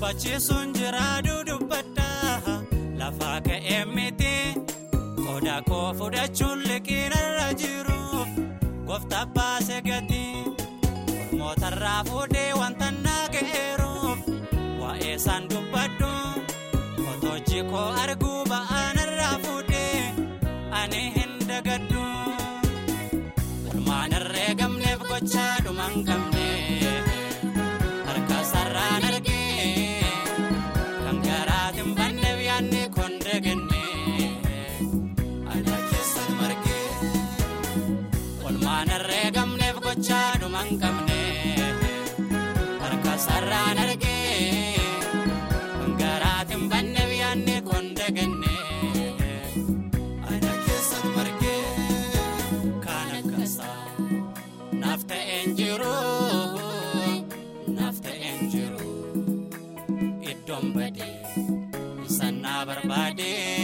Faachisuun jira dudubbadha lafa ka'ee miti qoda koo fudhachuun liqinarra jiru gooftaa baasee gati mootarraa fuudhee wanta naageeruuf waa'ee isaan dubbadhu kotoojii koo arguu ba'aanarraa fuudhee ani hin dagaddu. Ilmaan irree gamneef gochaa dhuman Waan harree gamneef gochaa dhuma hin qabne harka sararaan argee garaatiin banne biyyaanne koonda genne. Aina keessatti margee kaan akka isaa naaf ta'een jiru naaf ta'een jiru iddoon badee sannaa barbaadee.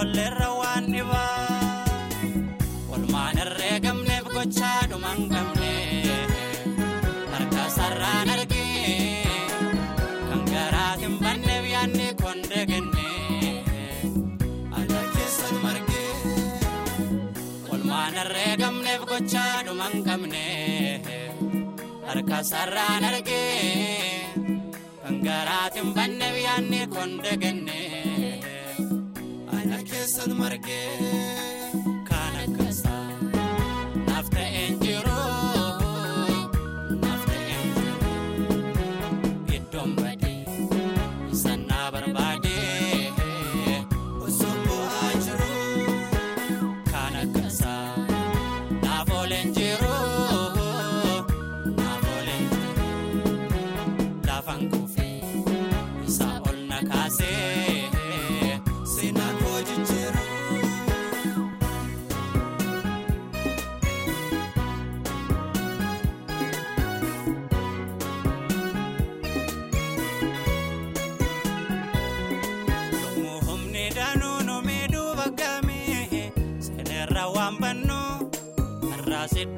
olleerra waan dhibaa olmaan irree gochaa dhuman harka sarraan argee kan garaatin banneef yaani kon kenne ala keessa margee olmaan irree gamneef gochaa harka sarraan argee kan garaatiin banneef yaani kon kenne. cabeça do Marquês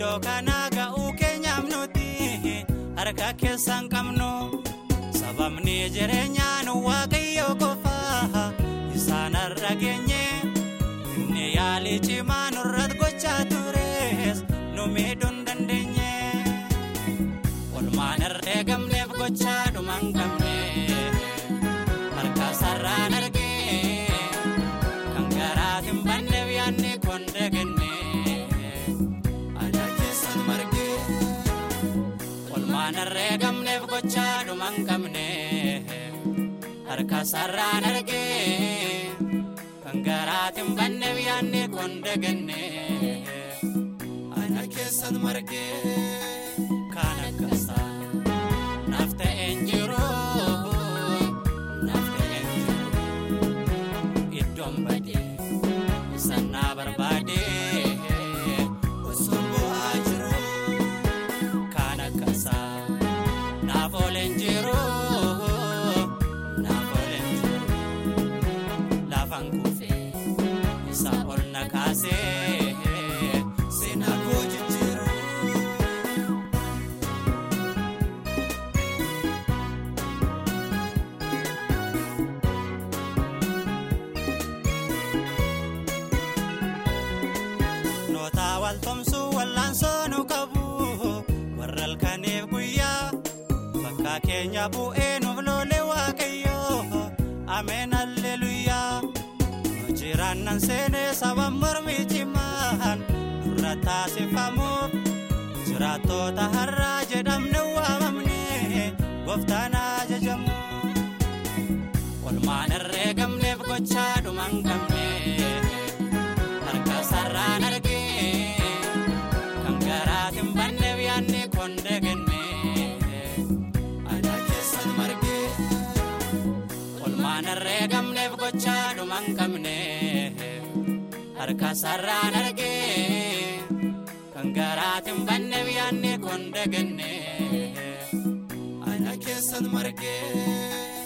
Iddoo kanaa ga'uu keenyaaf harka keessaan qabnu sababni jireenyaan waaqayyoo qofa isaanarra geenye inni yaalii cimaa nurratti gochaa tures nu miidhuu hin dandeenye. Olmaan irra eegamneef gochaa qabne harka sararaan argee. Maanarree gamneef gochaa dhuman qabne harka sararaan argee kan garaatiin banneef yaanni koonde gannee ana keessan margee. na kaasee seenaa koo jijjiiruu. Noota tomsuu wallaansoo nu qabu warra halkaneef guyyaa bakka keenya bu'ee nuuf loolee waaqayyoo ameen. kan seenee saba mormii cimaan durra taasifamuuf jiraatota har'aa jedhamne waamamne gooftaan ajajamu. Olmaan irree gamneef gochaa dhuman gamne harka sararaan argee kan garaatiin banneef yaadne koonde genne aadaa keessatti margee olmaan irree gamneef gochaa dhuman gamne. harka sararaan argee kan garaatiin banne biyyaanne koon dagannee ana keessan margee.